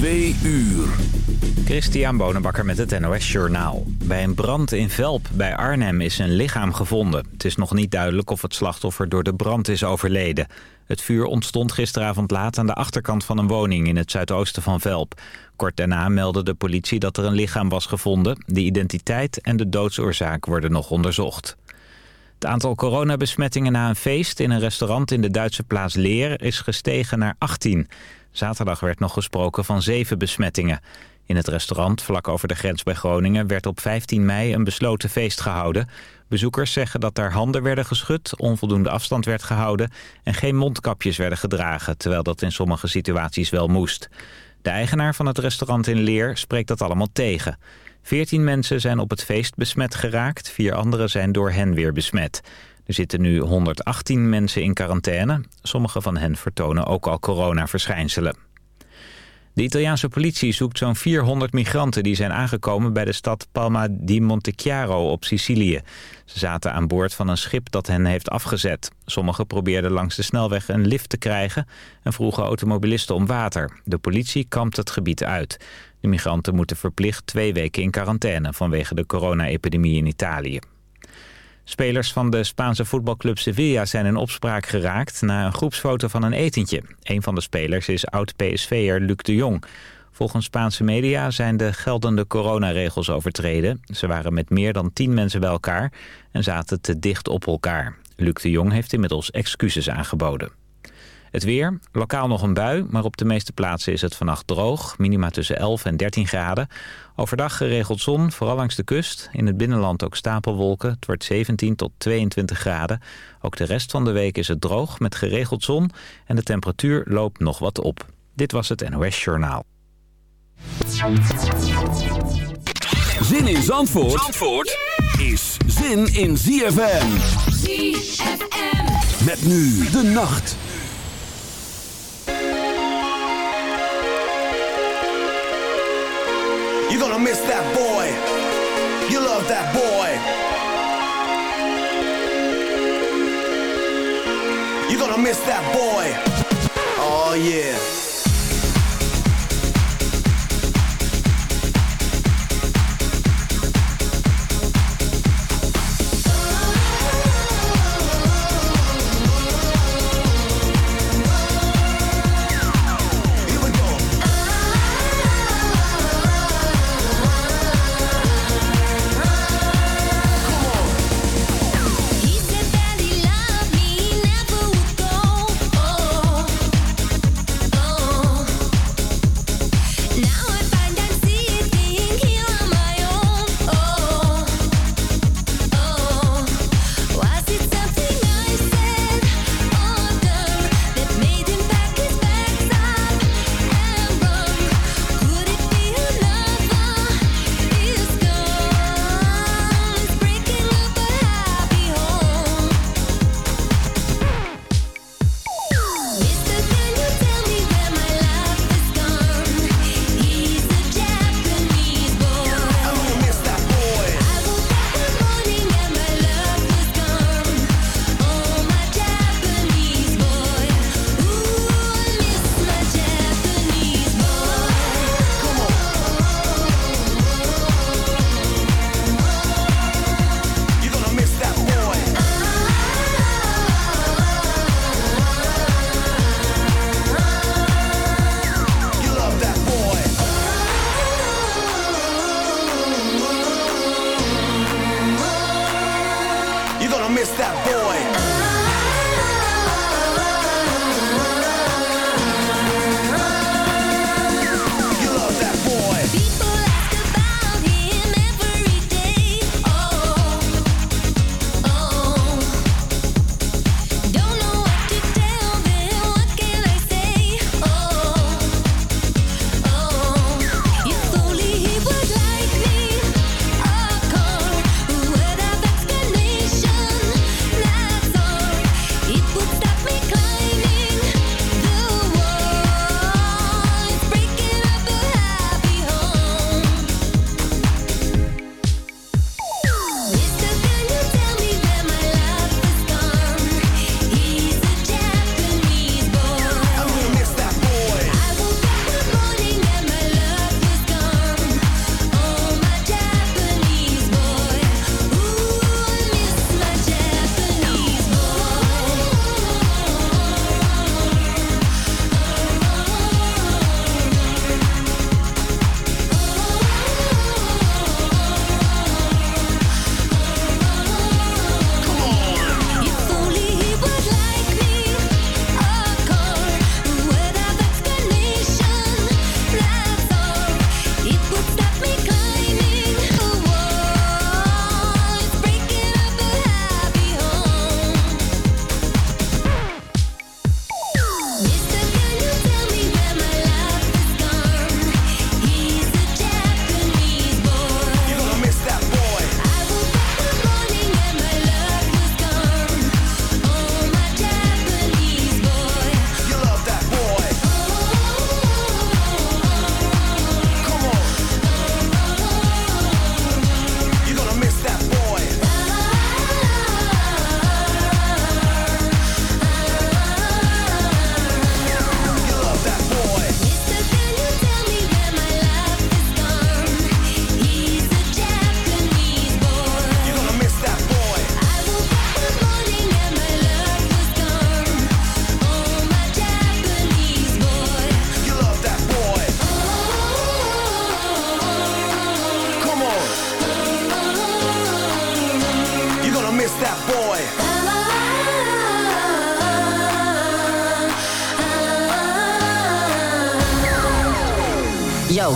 Twee uur. Christian Bonenbakker met het NOS Journaal. Bij een brand in Velp bij Arnhem is een lichaam gevonden. Het is nog niet duidelijk of het slachtoffer door de brand is overleden. Het vuur ontstond gisteravond laat aan de achterkant van een woning in het zuidoosten van Velp. Kort daarna meldde de politie dat er een lichaam was gevonden. De identiteit en de doodsoorzaak worden nog onderzocht. Het aantal coronabesmettingen na een feest in een restaurant in de Duitse plaats Leer is gestegen naar 18. Zaterdag werd nog gesproken van zeven besmettingen. In het restaurant vlak over de grens bij Groningen werd op 15 mei een besloten feest gehouden. Bezoekers zeggen dat daar handen werden geschud, onvoldoende afstand werd gehouden en geen mondkapjes werden gedragen, terwijl dat in sommige situaties wel moest. De eigenaar van het restaurant in Leer spreekt dat allemaal tegen. 14 mensen zijn op het feest besmet geraakt, vier anderen zijn door hen weer besmet. Er zitten nu 118 mensen in quarantaine. Sommige van hen vertonen ook al coronaverschijnselen. De Italiaanse politie zoekt zo'n 400 migranten die zijn aangekomen bij de stad Palma di Montechiaro op Sicilië. Ze zaten aan boord van een schip dat hen heeft afgezet. Sommigen probeerden langs de snelweg een lift te krijgen en vroegen automobilisten om water. De politie kampt het gebied uit. De migranten moeten verplicht twee weken in quarantaine vanwege de corona-epidemie in Italië. Spelers van de Spaanse voetbalclub Sevilla zijn in opspraak geraakt... na een groepsfoto van een etentje. Een van de spelers is oud-PSV'er Luc de Jong. Volgens Spaanse media zijn de geldende coronaregels overtreden. Ze waren met meer dan tien mensen bij elkaar en zaten te dicht op elkaar. Luc de Jong heeft inmiddels excuses aangeboden. Het weer, lokaal nog een bui, maar op de meeste plaatsen is het vannacht droog. Minima tussen 11 en 13 graden. Overdag geregeld zon, vooral langs de kust. In het binnenland ook stapelwolken. Het wordt 17 tot 22 graden. Ook de rest van de week is het droog met geregeld zon. En de temperatuur loopt nog wat op. Dit was het NOS Journaal. Zin in Zandvoort, Zandvoort is zin in ZFM. ZFM. Met nu de nacht. You're gonna miss that boy. You love that boy. You're gonna miss that boy. Oh yeah.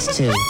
kids too.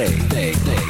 day. day, day.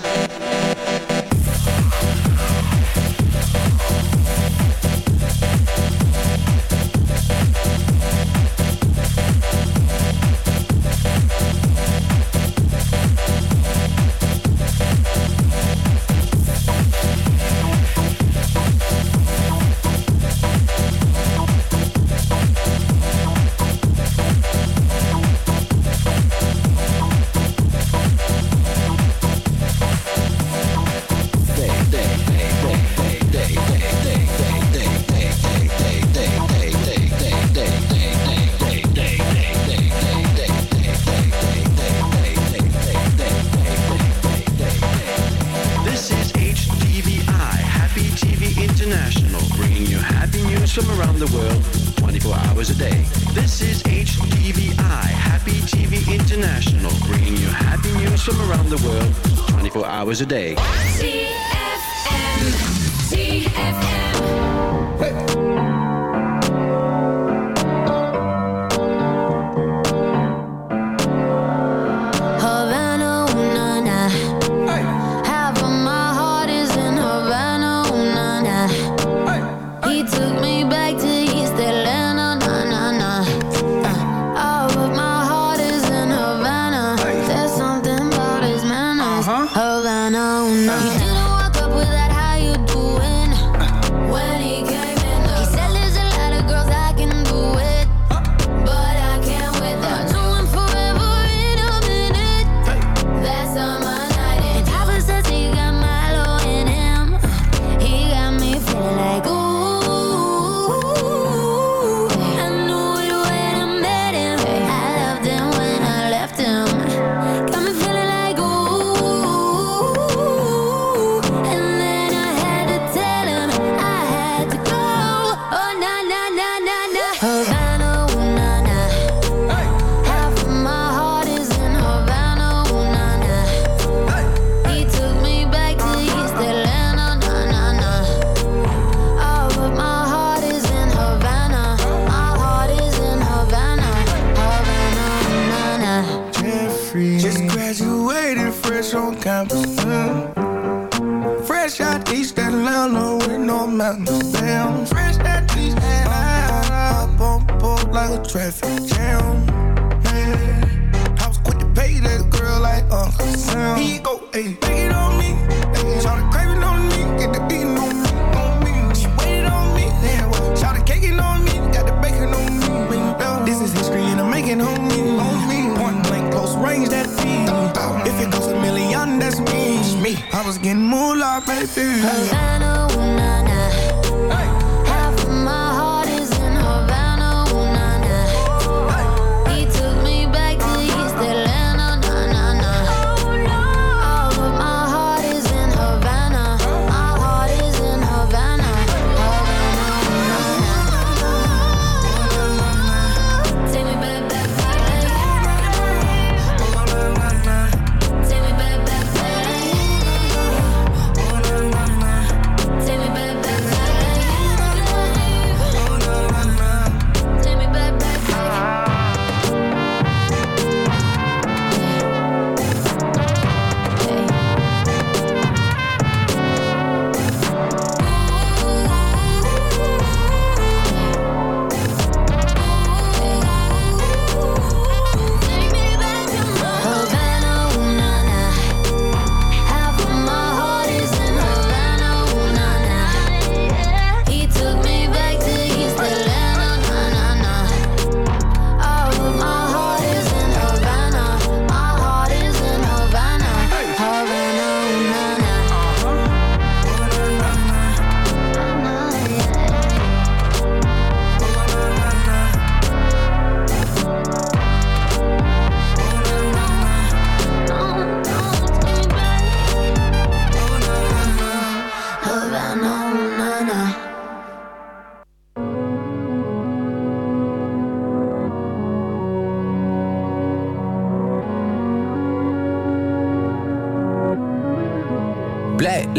hours a day.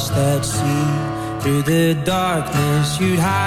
Lost at sea. Through the darkness, you'd hide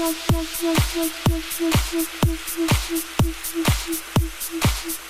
Thank you.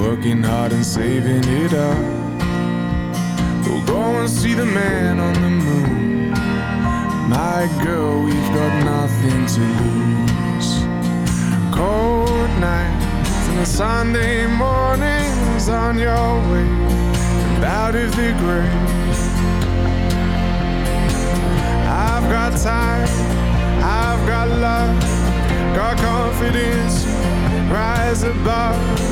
working hard and saving it up. We'll go and see the man on the moon. My girl, we've got nothing to lose. Cold nights and the Sunday mornings on your way and out of the grave. I've got time, I've got love, got confidence, rise above.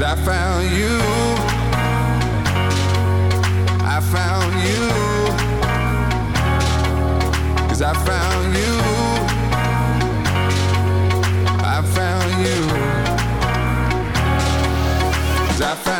Cause I found you. I found you. I found you. I found you. I found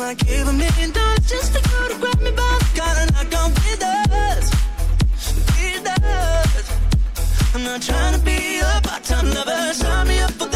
I gave a million dollars just for you to grab me by the collar I'm I'm not trying to be a part-time lover. Sign me up for